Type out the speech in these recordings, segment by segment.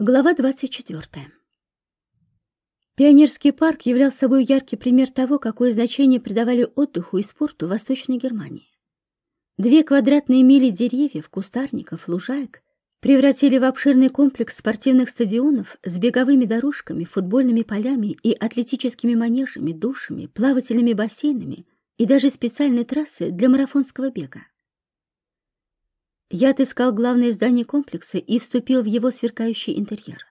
Глава 24. Пионерский парк являл собой яркий пример того, какое значение придавали отдыху и спорту в Восточной Германии. Две квадратные мили деревьев, кустарников, лужаек превратили в обширный комплекс спортивных стадионов с беговыми дорожками, футбольными полями и атлетическими манежами, душами, плавательными бассейнами и даже специальной трассы для марафонского бега. Я отыскал главное здание комплекса и вступил в его сверкающий интерьер.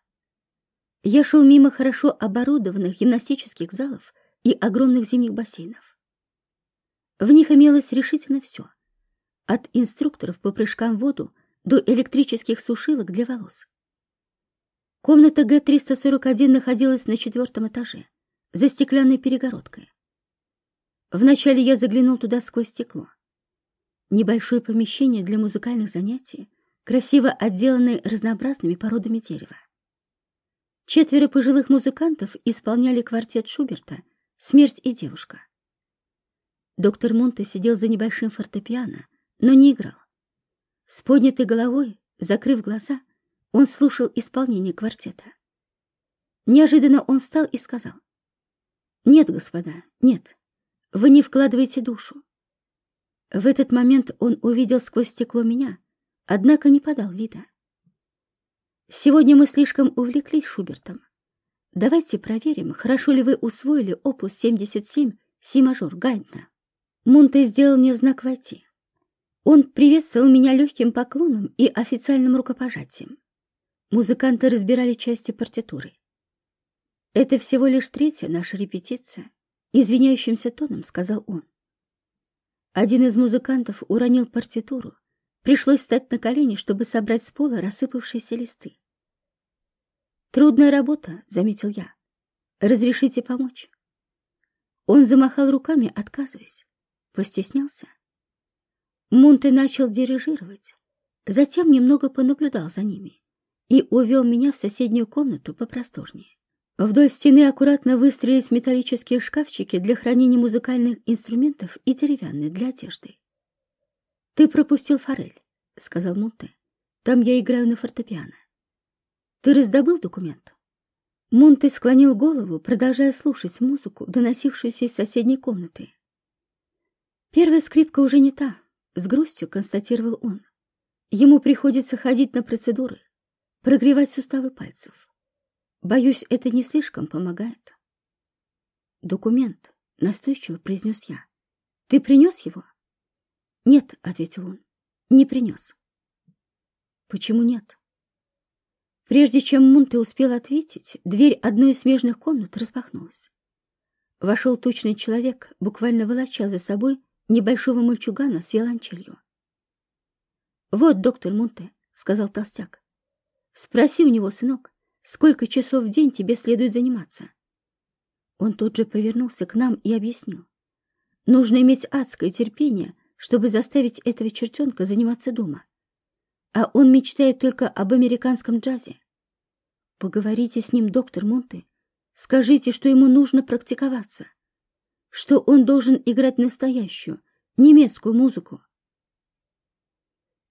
Я шел мимо хорошо оборудованных гимнастических залов и огромных зимних бассейнов. В них имелось решительно все. От инструкторов по прыжкам в воду до электрических сушилок для волос. Комната Г-341 находилась на четвертом этаже, за стеклянной перегородкой. Вначале я заглянул туда сквозь стекло. Небольшое помещение для музыкальных занятий, красиво отделанное разнообразными породами дерева. Четверо пожилых музыкантов исполняли квартет Шуберта «Смерть и девушка». Доктор Монте сидел за небольшим фортепиано, но не играл. С поднятой головой, закрыв глаза, он слушал исполнение квартета. Неожиданно он встал и сказал, «Нет, господа, нет, вы не вкладываете душу. В этот момент он увидел сквозь стекло меня, однако не подал вида. Сегодня мы слишком увлеклись Шубертом. Давайте проверим, хорошо ли вы усвоили опус 77 си-мажор Гайдна. Монте сделал мне знак войти. Он приветствовал меня легким поклоном и официальным рукопожатием. Музыканты разбирали части партитуры. «Это всего лишь третья наша репетиция», — извиняющимся тоном сказал он. Один из музыкантов уронил партитуру. Пришлось встать на колени, чтобы собрать с пола рассыпавшиеся листы. «Трудная работа», — заметил я. «Разрешите помочь?» Он замахал руками, отказываясь. Постеснялся. Мунте начал дирижировать, затем немного понаблюдал за ними и увел меня в соседнюю комнату попросторнее. Вдоль стены аккуратно выстроились металлические шкафчики для хранения музыкальных инструментов и деревянные для одежды. «Ты пропустил форель», — сказал Монте. «Там я играю на фортепиано». «Ты раздобыл документ?» Монте склонил голову, продолжая слушать музыку, доносившуюся из соседней комнаты. «Первая скрипка уже не та», — с грустью констатировал он. «Ему приходится ходить на процедуры, прогревать суставы пальцев. Боюсь, это не слишком помогает. Документ, настойчиво произнес я. Ты принес его? Нет, ответил он, не принес. Почему нет? Прежде чем Мунте успел ответить, дверь одной из смежных комнат распахнулась. Вошел тучный человек, буквально волоча за собой небольшого мальчугана с виолончелью. «Вот, доктор Мунте», — сказал толстяк. «Спроси у него, сынок, Сколько часов в день тебе следует заниматься?» Он тут же повернулся к нам и объяснил. «Нужно иметь адское терпение, чтобы заставить этого чертенка заниматься дома. А он мечтает только об американском джазе. Поговорите с ним, доктор Монте. Скажите, что ему нужно практиковаться, что он должен играть настоящую, немецкую музыку.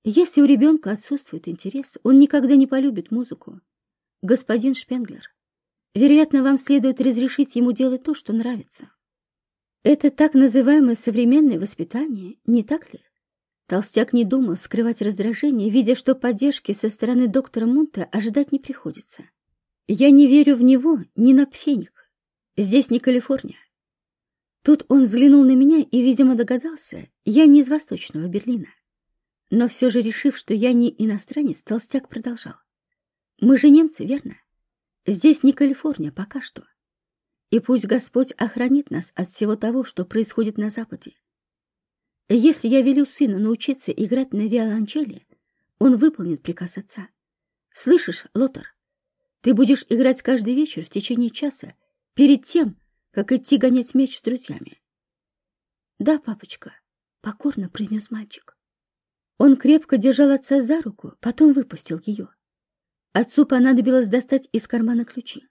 Если у ребенка отсутствует интерес, он никогда не полюбит музыку. Господин Шпенглер, вероятно, вам следует разрешить ему делать то, что нравится. Это так называемое современное воспитание, не так ли? Толстяк не думал скрывать раздражение, видя, что поддержки со стороны доктора Мунта ожидать не приходится. Я не верю в него ни на пфеник. Здесь не Калифорния. Тут он взглянул на меня и, видимо, догадался, я не из Восточного Берлина. Но все же, решив, что я не иностранец, толстяк продолжал. Мы же немцы, верно? Здесь не Калифорния пока что. И пусть Господь охранит нас от всего того, что происходит на Западе. Если я велю сыну научиться играть на виолончели, он выполнит приказ отца. Слышишь, Лотар, ты будешь играть каждый вечер в течение часа, перед тем, как идти гонять мяч с друзьями. Да, папочка, покорно произнес мальчик. Он крепко держал отца за руку, потом выпустил ее. Отцу понадобилось достать из кармана ключи.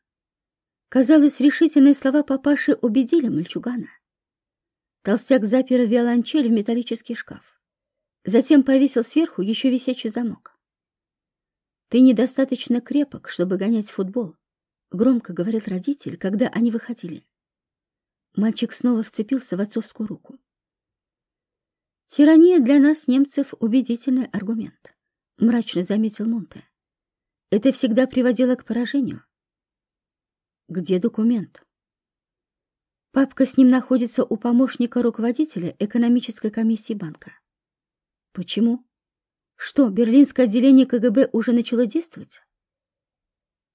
Казалось, решительные слова папаши убедили мальчугана. Толстяк запер виолончель в металлический шкаф. Затем повесил сверху еще висячий замок. ты недостаточно крепок, чтобы гонять футбол», — громко говорил родитель, когда они выходили. Мальчик снова вцепился в отцовскую руку. «Тирания для нас, немцев, убедительный аргумент», — мрачно заметил Монте. «Это всегда приводило к поражению». «Где документ?» Папка с ним находится у помощника руководителя экономической комиссии банка. Почему? Что, берлинское отделение КГБ уже начало действовать?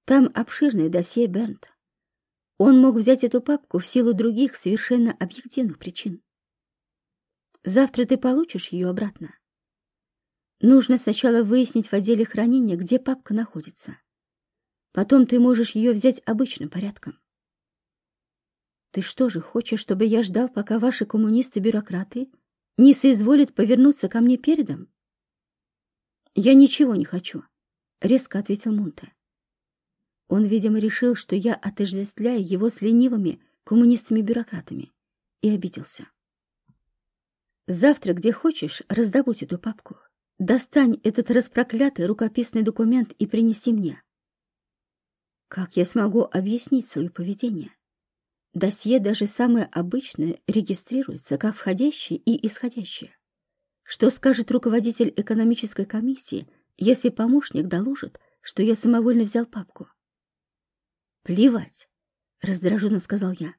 Там обширное досье Бернт. Он мог взять эту папку в силу других совершенно объективных причин. Завтра ты получишь ее обратно. Нужно сначала выяснить в отделе хранения, где папка находится. Потом ты можешь ее взять обычным порядком. Ты что же, хочешь, чтобы я ждал, пока ваши коммунисты-бюрократы не соизволят повернуться ко мне передом? Я ничего не хочу, — резко ответил Мунте. Он, видимо, решил, что я отождествляю его с ленивыми коммунистами-бюрократами, и обиделся. Завтра, где хочешь, раздобудь эту папку. Достань этот распроклятый рукописный документ и принеси мне. Как я смогу объяснить свое поведение? Досье, даже самое обычное, регистрируется как входящее и исходящее. Что скажет руководитель экономической комиссии, если помощник доложит, что я самовольно взял папку? «Плевать», — раздраженно сказал я.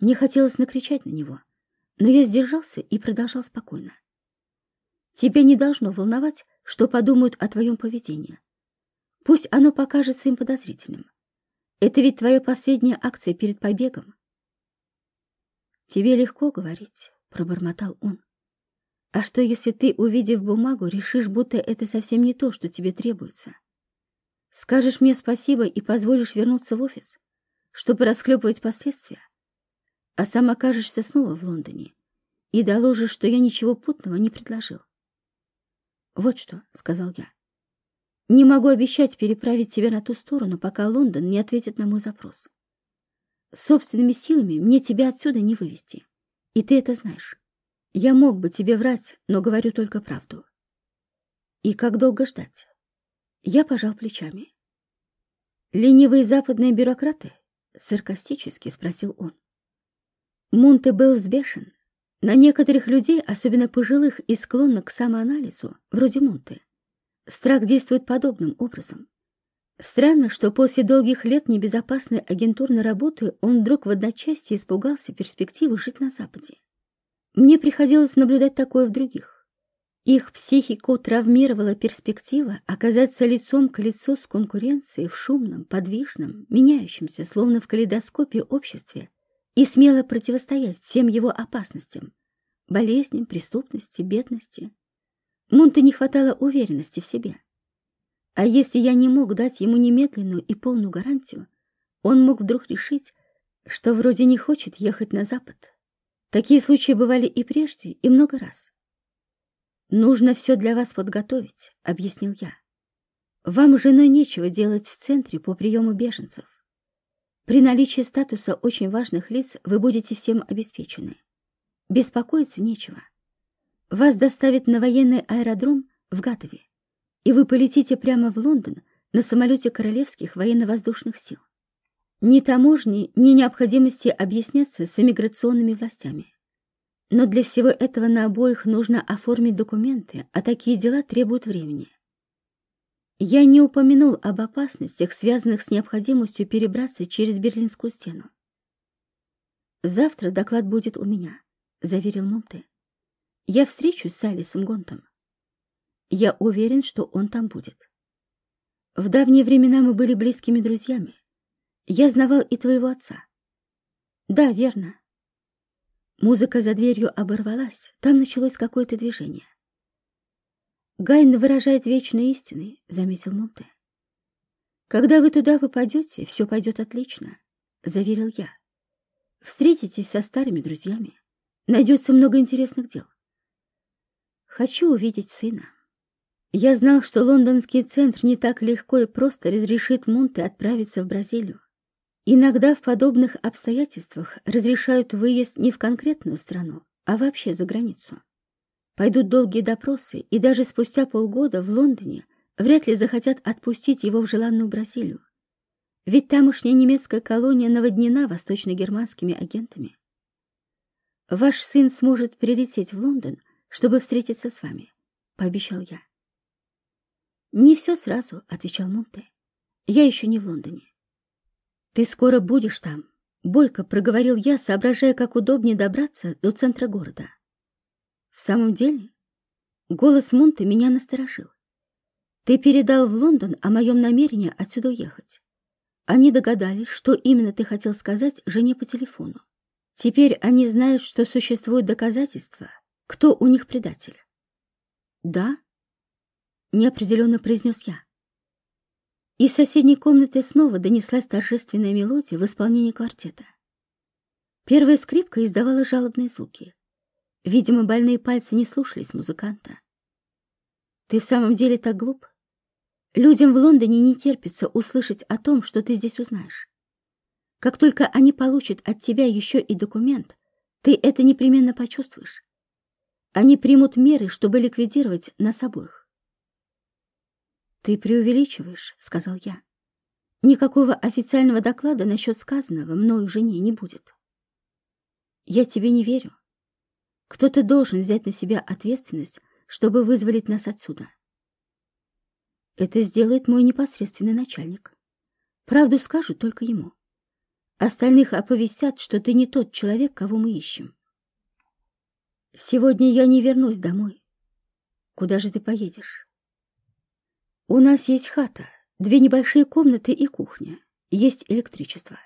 Мне хотелось накричать на него, но я сдержался и продолжал спокойно. Тебя не должно волновать, что подумают о твоем поведении. Пусть оно покажется им подозрительным. Это ведь твоя последняя акция перед побегом. Тебе легко говорить, пробормотал он. А что, если ты, увидев бумагу, решишь, будто это совсем не то, что тебе требуется? Скажешь мне спасибо и позволишь вернуться в офис, чтобы расхлебывать последствия? А сам окажешься снова в Лондоне и доложишь, что я ничего путного не предложил. Вот что, — сказал я. Не могу обещать переправить тебя на ту сторону, пока Лондон не ответит на мой запрос. Собственными силами мне тебя отсюда не вывести. И ты это знаешь. Я мог бы тебе врать, но говорю только правду. И как долго ждать? Я пожал плечами. «Ленивые западные бюрократы?» — саркастически спросил он. Мунте был взбешен. На некоторых людей, особенно пожилых и склонных к самоанализу, вроде Мунте, Страх действует подобным образом. Странно, что после долгих лет небезопасной агентурной работы он вдруг в одночасье испугался перспективы жить на Западе. Мне приходилось наблюдать такое в других. Их психику травмировала перспектива оказаться лицом к лицу с конкуренцией в шумном, подвижном, меняющемся, словно в калейдоскопе обществе, и смело противостоять всем его опасностям, болезням, преступности, бедности, Мунте не хватало уверенности в себе. А если я не мог дать ему немедленную и полную гарантию, он мог вдруг решить, что вроде не хочет ехать на запад. Такие случаи бывали и прежде, и много раз. «Нужно все для вас подготовить», — объяснил я. «Вам, женой, нечего делать в центре по приему беженцев. При наличии статуса очень важных лиц вы будете всем обеспечены. Беспокоиться нечего. Вас доставят на военный аэродром в Гатове, и вы полетите прямо в Лондон на самолете Королевских военно-воздушных сил. Ни таможни, ни необходимости объясняться с иммиграционными властями. Но для всего этого на обоих нужно оформить документы, а такие дела требуют времени. Я не упомянул об опасностях, связанных с необходимостью перебраться через Берлинскую стену. «Завтра доклад будет у меня», — заверил Монте. Я встречусь с Алисом Гонтом. Я уверен, что он там будет. В давние времена мы были близкими друзьями. Я знавал и твоего отца. Да, верно. Музыка за дверью оборвалась, там началось какое-то движение. Гайн выражает вечные истины, заметил Монте. Когда вы туда попадете, все пойдет отлично, заверил я. Встретитесь со старыми друзьями. Найдется много интересных дел. Хочу увидеть сына. Я знал, что лондонский центр не так легко и просто разрешит Мунте отправиться в Бразилию. Иногда в подобных обстоятельствах разрешают выезд не в конкретную страну, а вообще за границу. Пойдут долгие допросы, и даже спустя полгода в Лондоне вряд ли захотят отпустить его в желанную Бразилию. Ведь тамошняя немецкая колония наводнена восточно-германскими агентами. Ваш сын сможет прилететь в Лондон, чтобы встретиться с вами, — пообещал я. «Не все сразу», — отвечал Монте. «Я еще не в Лондоне». «Ты скоро будешь там», — бойко проговорил я, соображая, как удобнее добраться до центра города. «В самом деле?» Голос Монте меня насторожил. «Ты передал в Лондон о моем намерении отсюда уехать. Они догадались, что именно ты хотел сказать жене по телефону. Теперь они знают, что существуют доказательства, кто у них предатель. Да? Неопределенно произнес я. Из соседней комнаты снова донеслась торжественная мелодия в исполнении квартета. Первая скрипка издавала жалобные звуки. Видимо, больные пальцы не слушались музыканта. «Ты в самом деле так глуп?» Людям в Лондоне не терпится услышать о том, что ты здесь узнаешь. Как только они получат от тебя еще и документ, ты это непременно почувствуешь. Они примут меры, чтобы ликвидировать нас обоих. «Ты преувеличиваешь», — сказал я. «Никакого официального доклада насчет сказанного мною жене не будет». «Я тебе не верю. Кто-то должен взять на себя ответственность, чтобы вызволить нас отсюда. Это сделает мой непосредственный начальник. Правду скажут только ему. Остальных оповестят, что ты не тот человек, кого мы ищем. Сегодня я не вернусь домой. Куда же ты поедешь? У нас есть хата, две небольшие комнаты и кухня. Есть электричество.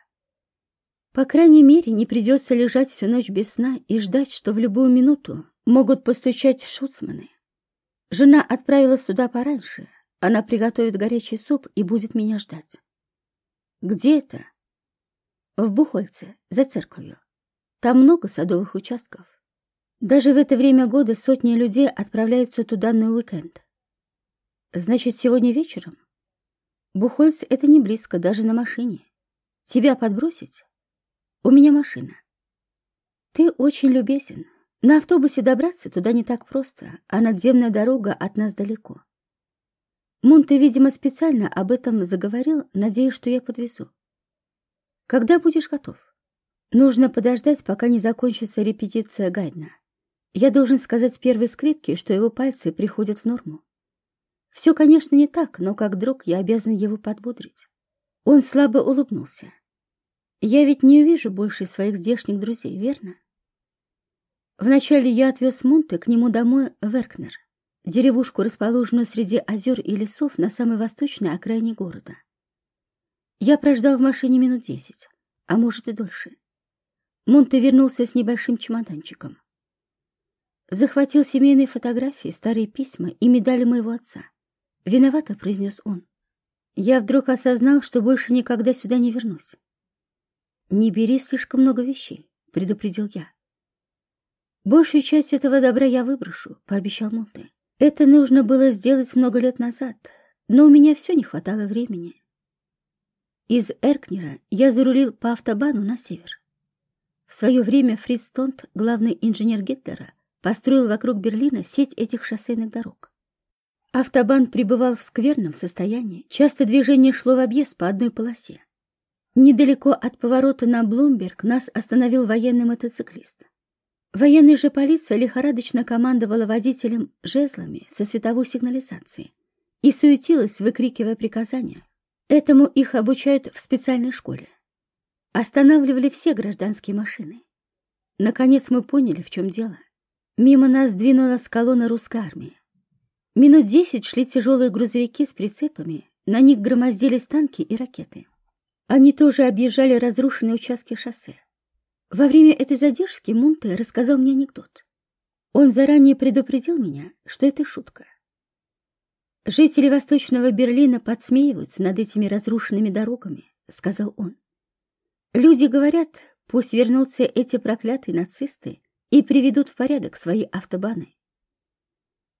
По крайней мере, не придется лежать всю ночь без сна и ждать, что в любую минуту могут постучать шуцманы. Жена отправилась туда пораньше, она приготовит горячий суп и будет меня ждать. Где это? В Бухольце, за церковью. Там много садовых участков. Даже в это время года сотни людей отправляются туда на уикенд. Значит, сегодня вечером? Бухольц — это не близко, даже на машине. Тебя подбросить? У меня машина. Ты очень любезен. На автобусе добраться туда не так просто, а надземная дорога от нас далеко. Монте, видимо, специально об этом заговорил, надеясь, что я подвезу. Когда будешь готов? Нужно подождать, пока не закончится репетиция Гайдна. Я должен сказать первой скрипке, что его пальцы приходят в норму. Все, конечно, не так, но как друг я обязан его подбодрить. Он слабо улыбнулся. Я ведь не увижу больше своих здешних друзей, верно? Вначале я отвез Монте к нему домой в Эркнер деревушку, расположенную среди озер и лесов на самой восточной окраине города. Я прождал в машине минут десять, а может и дольше. Монте вернулся с небольшим чемоданчиком. Захватил семейные фотографии, старые письма и медали моего отца. «Виновато», — произнес он. Я вдруг осознал, что больше никогда сюда не вернусь. «Не бери слишком много вещей», — предупредил я. «Большую часть этого добра я выброшу», — пообещал Монте. Это нужно было сделать много лет назад, но у меня все не хватало времени. Из Эркнера я зарулил по автобану на север. В свое время Фриц Тонт, главный инженер Гитлера, построил вокруг Берлина сеть этих шоссейных дорог. Автобан пребывал в скверном состоянии, часто движение шло в объезд по одной полосе. Недалеко от поворота на Блумберг нас остановил военный мотоциклист. Военная же полиция лихорадочно командовала водителем жезлами со световой сигнализацией и суетилась, выкрикивая приказания. Этому их обучают в специальной школе. Останавливали все гражданские машины. Наконец мы поняли, в чем дело. Мимо нас двинулась колонна русской армии. Минут десять шли тяжелые грузовики с прицепами, на них громоздились танки и ракеты. Они тоже объезжали разрушенные участки шоссе. Во время этой задержки Мунте рассказал мне анекдот. Он заранее предупредил меня, что это шутка. «Жители Восточного Берлина подсмеиваются над этими разрушенными дорогами», — сказал он. «Люди говорят, пусть вернутся эти проклятые нацисты и приведут в порядок свои автобаны».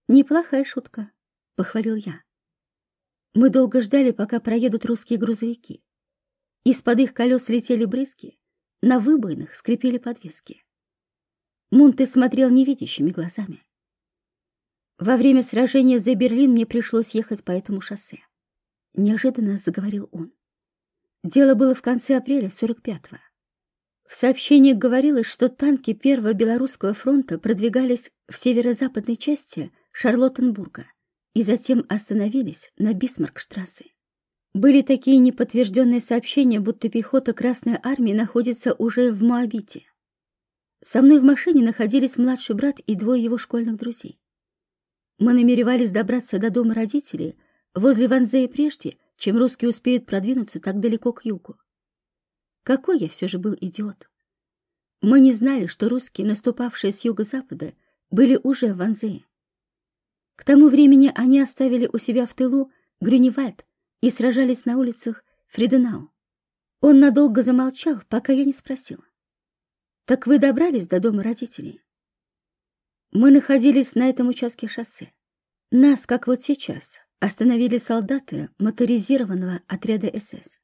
«Неплохая шутка», — похвалил я. Мы долго ждали, пока проедут русские грузовики. Из-под их колес летели брызги, на выбоинах скрипели подвески. Мунты смотрел невидящими глазами. Во время сражения за Берлин мне пришлось ехать по этому шоссе. Неожиданно заговорил он. Дело было в конце апреля 45-го. В сообщении говорилось, что танки Первого Белорусского фронта продвигались в северо-западной части Шарлоттенбурга и затем остановились на Бисмаркштрассе. Были такие неподтвержденные сообщения, будто пехота Красной Армии находится уже в Моабите. Со мной в машине находились младший брат и двое его школьных друзей. Мы намеревались добраться до дома родителей возле Ванзея прежде, чем русские успеют продвинуться так далеко к югу. Какой я все же был идиот. Мы не знали, что русские, наступавшие с юго-запада, были уже в Ванзее. К тому времени они оставили у себя в тылу Грюневальд и сражались на улицах Фриденау. Он надолго замолчал, пока я не спросила. «Так вы добрались до дома родителей?» Мы находились на этом участке шоссе. Нас, как вот сейчас, остановили солдаты моторизированного отряда СС.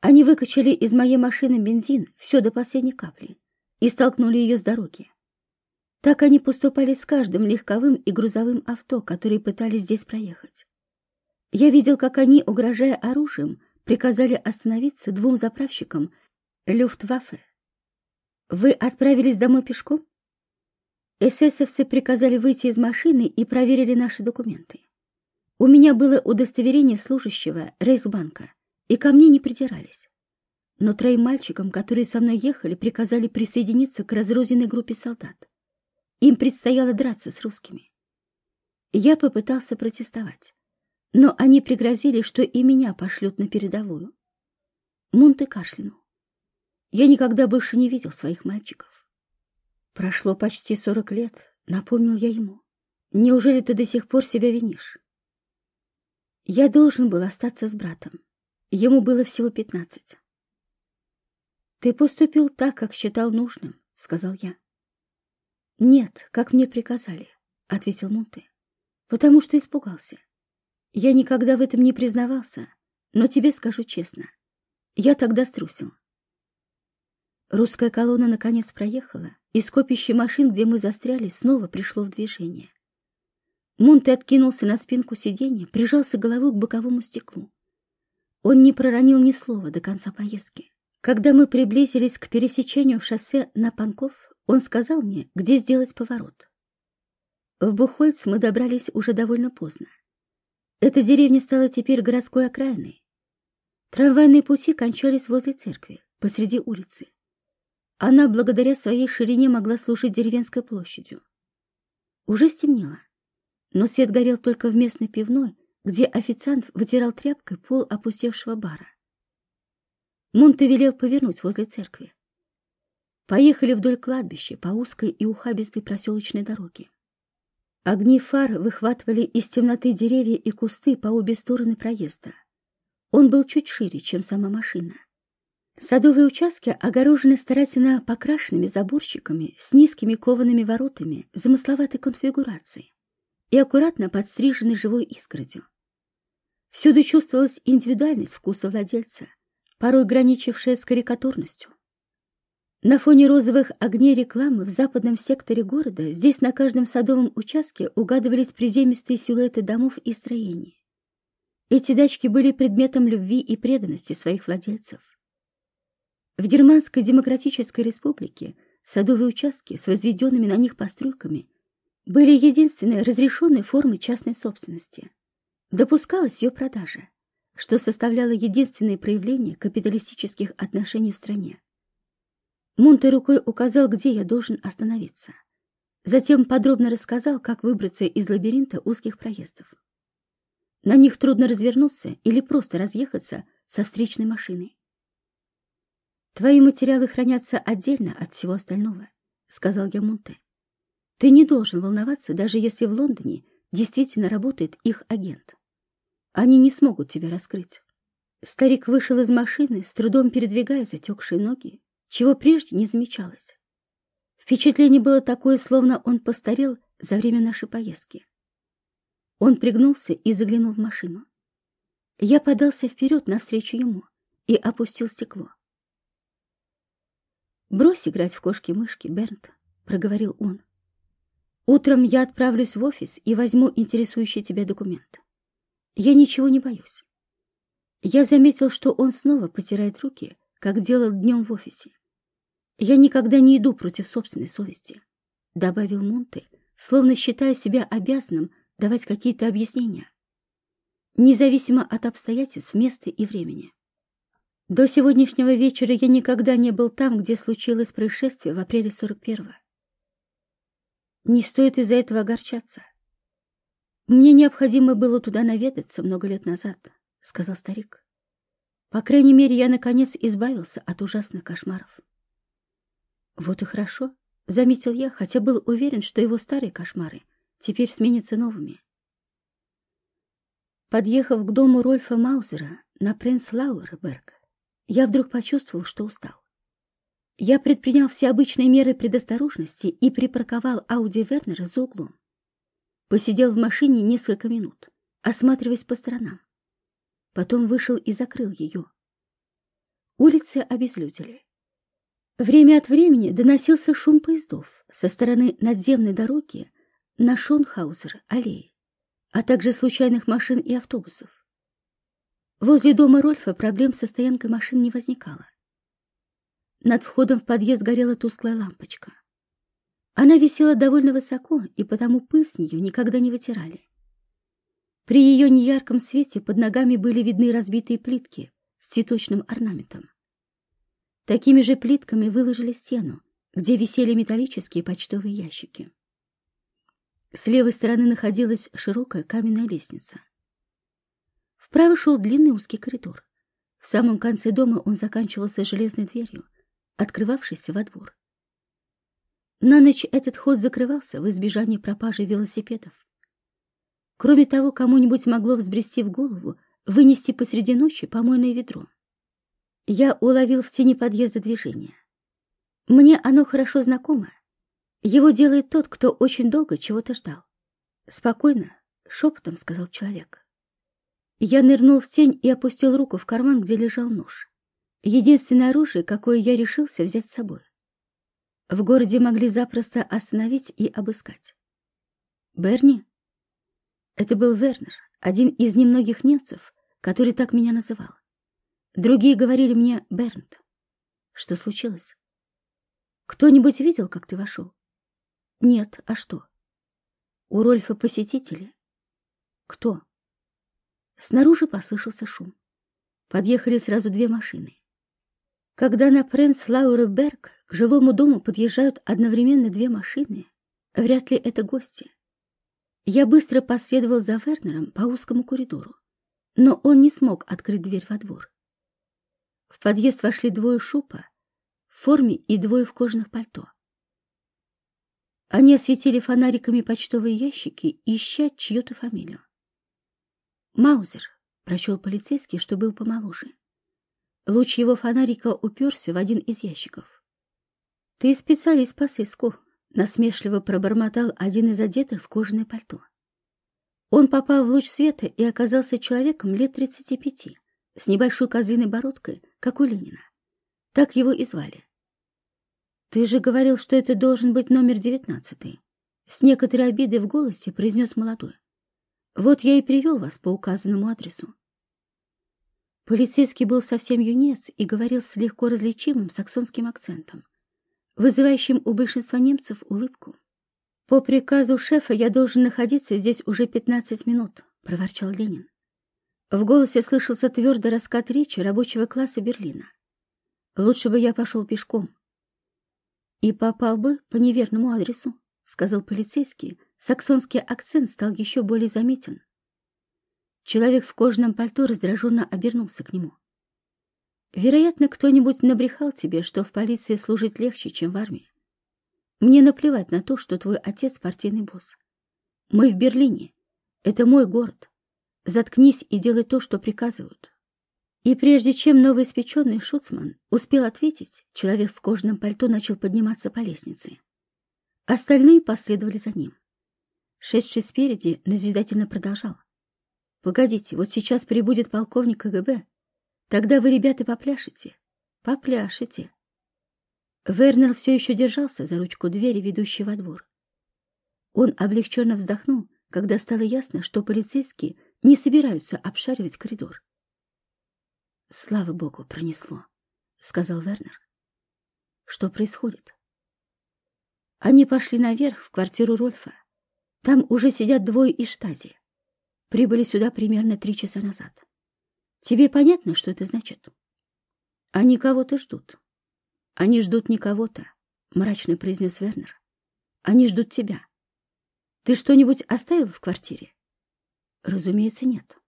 Они выкачали из моей машины бензин, все до последней капли, и столкнули ее с дороги. Так они поступали с каждым легковым и грузовым авто, которые пытались здесь проехать. Я видел, как они, угрожая оружием, приказали остановиться двум заправщикам Люфтваффе. Вы отправились домой пешком? Эсэсовцы приказали выйти из машины и проверили наши документы. У меня было удостоверение служащего Рейсбанка и ко мне не придирались. Но троим мальчикам, которые со мной ехали, приказали присоединиться к разрозненной группе солдат. Им предстояло драться с русскими. Я попытался протестовать, но они пригрозили, что и меня пошлют на передовую. Мунте кашлянул. Я никогда больше не видел своих мальчиков. Прошло почти сорок лет, напомнил я ему. Неужели ты до сих пор себя винишь? Я должен был остаться с братом. Ему было всего пятнадцать. «Ты поступил так, как считал нужным», — сказал я. «Нет, как мне приказали», — ответил Мунте, — «потому что испугался. Я никогда в этом не признавался, но тебе скажу честно, я тогда струсил». Русская колонна наконец проехала, и скопище машин, где мы застряли, снова пришло в движение. Мунте откинулся на спинку сиденья, прижался головой к боковому стеклу. Он не проронил ни слова до конца поездки. Когда мы приблизились к пересечению шоссе на Панков, он сказал мне, где сделать поворот. В Бухольц мы добрались уже довольно поздно. Эта деревня стала теперь городской окраиной. Трамвайные пути кончались возле церкви, посреди улицы. Она, благодаря своей ширине, могла служить деревенской площадью. Уже стемнело, но свет горел только в местной пивной, где официант вытирал тряпкой пол опустевшего бара. Монте велел повернуть возле церкви. Поехали вдоль кладбища по узкой и ухабистой проселочной дороге. Огни фар выхватывали из темноты деревья и кусты по обе стороны проезда. Он был чуть шире, чем сама машина. Садовые участки огорожены старательно покрашенными заборчиками с низкими коваными воротами замысловатой конфигурации и аккуратно подстриженной живой изгородью. Всюду чувствовалась индивидуальность вкуса владельца, порой граничившая с карикатурностью. На фоне розовых огней рекламы в западном секторе города здесь на каждом садовом участке угадывались приземистые силуэты домов и строений. Эти дачки были предметом любви и преданности своих владельцев. В Германской Демократической Республике садовые участки с возведенными на них постройками были единственной разрешенной формой частной собственности. Допускалась ее продажа, что составляло единственное проявление капиталистических отношений в стране. Мунте рукой указал, где я должен остановиться. Затем подробно рассказал, как выбраться из лабиринта узких проездов. На них трудно развернуться или просто разъехаться со встречной машиной. «Твои материалы хранятся отдельно от всего остального», — сказал я Мунте. Ты не должен волноваться, даже если в Лондоне действительно работает их агент. Они не смогут тебя раскрыть. Старик вышел из машины, с трудом передвигая затекшие ноги, чего прежде не замечалось. Впечатление было такое, словно он постарел за время нашей поездки. Он пригнулся и заглянул в машину. Я подался вперед навстречу ему и опустил стекло. «Брось играть в кошки-мышки, Бернт», — проговорил он. Утром я отправлюсь в офис и возьму интересующий тебя документ. Я ничего не боюсь. Я заметил, что он снова потирает руки, как делал днем в офисе. Я никогда не иду против собственной совести, — добавил Монте, словно считая себя обязанным давать какие-то объяснения, независимо от обстоятельств, места и времени. До сегодняшнего вечера я никогда не был там, где случилось происшествие в апреле 41-го. Не стоит из-за этого огорчаться. Мне необходимо было туда наведаться много лет назад, — сказал старик. По крайней мере, я, наконец, избавился от ужасных кошмаров. Вот и хорошо, — заметил я, хотя был уверен, что его старые кошмары теперь сменятся новыми. Подъехав к дому Рольфа Маузера на Принц Лауэрберг, я вдруг почувствовал, что устал. Я предпринял все обычные меры предосторожности и припарковал Ауди Вернера за углом. Посидел в машине несколько минут, осматриваясь по сторонам. Потом вышел и закрыл ее. Улицы обезлюдили. Время от времени доносился шум поездов со стороны надземной дороги на Шонхаузер, аллее, а также случайных машин и автобусов. Возле дома Рольфа проблем со стоянкой машин не возникало. Над входом в подъезд горела тусклая лампочка. Она висела довольно высоко, и потому пыль с нее никогда не вытирали. При ее неярком свете под ногами были видны разбитые плитки с цветочным орнаментом. Такими же плитками выложили стену, где висели металлические почтовые ящики. С левой стороны находилась широкая каменная лестница. Вправо шел длинный узкий коридор. В самом конце дома он заканчивался железной дверью, открывавшейся во двор. На ночь этот ход закрывался в избежание пропажи велосипедов. Кроме того, кому-нибудь могло взбрести в голову вынести посреди ночи помойное ведро. Я уловил в тени подъезда движение. Мне оно хорошо знакомо. Его делает тот, кто очень долго чего-то ждал. Спокойно, шепотом сказал человек. Я нырнул в тень и опустил руку в карман, где лежал нож. Единственное оружие, какое я решился взять с собой. В городе могли запросто остановить и обыскать. Берни? Это был Вернер, один из немногих немцев, который так меня называл. Другие говорили мне Бернт. Что случилось? Кто-нибудь видел, как ты вошел? Нет, а что? У Рольфа посетители? Кто? Снаружи послышался шум. Подъехали сразу две машины. Когда на Пренс Лауреберг к жилому дому подъезжают одновременно две машины, вряд ли это гости. Я быстро последовал за Вернером по узкому коридору, но он не смог открыть дверь во двор. В подъезд вошли двое шупа в форме и двое в кожаных пальто. Они осветили фонариками почтовые ящики, ища чью-то фамилию. «Маузер», — прочел полицейский, что был помоложе. Луч его фонарика уперся в один из ящиков. «Ты специалист по сыску», — насмешливо пробормотал один из одетых в кожаное пальто. Он попал в луч света и оказался человеком лет тридцати пяти, с небольшой козлиной бородкой, как у Ленина. Так его и звали. «Ты же говорил, что это должен быть номер девятнадцатый», — с некоторой обидой в голосе произнес молодой. Вот я и привел вас по указанному адресу. Полицейский был совсем юнец и говорил с легко различимым саксонским акцентом, вызывающим у большинства немцев улыбку. «По приказу шефа я должен находиться здесь уже пятнадцать минут», — проворчал Ленин. В голосе слышался твердый раскат речи рабочего класса Берлина. «Лучше бы я пошел пешком». «И попал бы по неверному адресу», — сказал полицейский, Саксонский акцент стал еще более заметен. Человек в кожаном пальто раздраженно обернулся к нему. «Вероятно, кто-нибудь набрехал тебе, что в полиции служить легче, чем в армии. Мне наплевать на то, что твой отец партийный босс. Мы в Берлине. Это мой город. Заткнись и делай то, что приказывают». И прежде чем новоиспеченный шуцман успел ответить, человек в кожаном пальто начал подниматься по лестнице. Остальные последовали за ним. Шедший спереди назидательно продолжал. «Погодите, вот сейчас прибудет полковник КГБ. Тогда вы, ребята, попляшете. Попляшете». Вернер все еще держался за ручку двери, ведущей во двор. Он облегченно вздохнул, когда стало ясно, что полицейские не собираются обшаривать коридор. «Слава богу, пронесло», — сказал Вернер. «Что происходит?» Они пошли наверх, в квартиру Рольфа. Там уже сидят двое из штази. Прибыли сюда примерно три часа назад. Тебе понятно, что это значит? Они кого-то ждут. Они ждут не кого-то, мрачно произнес Вернер. Они ждут тебя. Ты что-нибудь оставил в квартире? Разумеется, нет.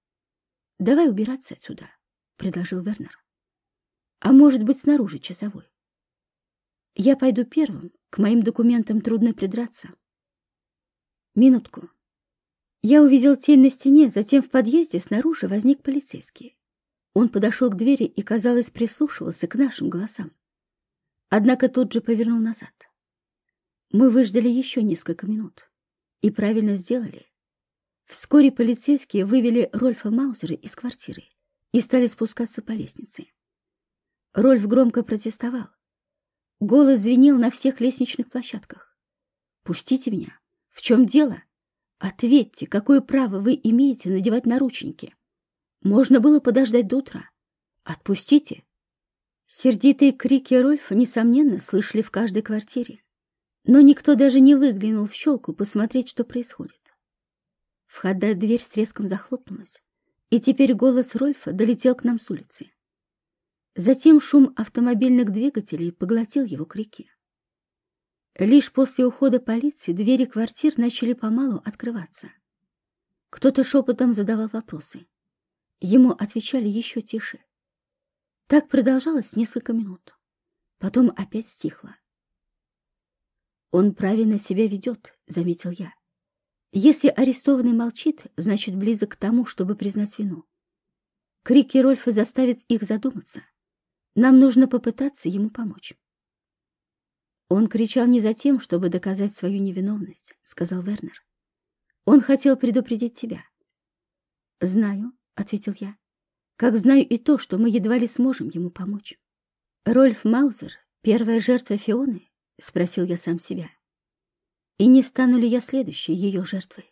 Давай убираться отсюда, предложил Вернер. А может быть, снаружи часовой. Я пойду первым, к моим документам трудно придраться. Минутку. Я увидел тень на стене, затем в подъезде снаружи возник полицейский. Он подошел к двери и, казалось, прислушивался к нашим голосам. Однако тут же повернул назад. Мы выждали еще несколько минут. И правильно сделали. Вскоре полицейские вывели Рольфа Маузера из квартиры и стали спускаться по лестнице. Рольф громко протестовал. Голос звенел на всех лестничных площадках. «Пустите меня! В чем дело? Ответьте, какое право вы имеете надевать наручники?» Можно было подождать до утра. Отпустите. Сердитые крики Рольфа, несомненно, слышали в каждой квартире. Но никто даже не выглянул в щелку посмотреть, что происходит. Входная дверь с треском захлопнулась, и теперь голос Рольфа долетел к нам с улицы. Затем шум автомобильных двигателей поглотил его крики. Лишь после ухода полиции двери квартир начали помалу открываться. Кто-то шепотом задавал вопросы. Ему отвечали еще тише. Так продолжалось несколько минут. Потом опять стихло. «Он правильно себя ведет», — заметил я. «Если арестованный молчит, значит, близок к тому, чтобы признать вину. Крики Рольфа заставят их задуматься. Нам нужно попытаться ему помочь». «Он кричал не за тем, чтобы доказать свою невиновность», — сказал Вернер. «Он хотел предупредить тебя». «Знаю», — ответил я, — «как знаю и то, что мы едва ли сможем ему помочь». «Рольф Маузер — первая жертва Фионы?» — спросил я сам себя. «И не стану ли я следующей ее жертвой?»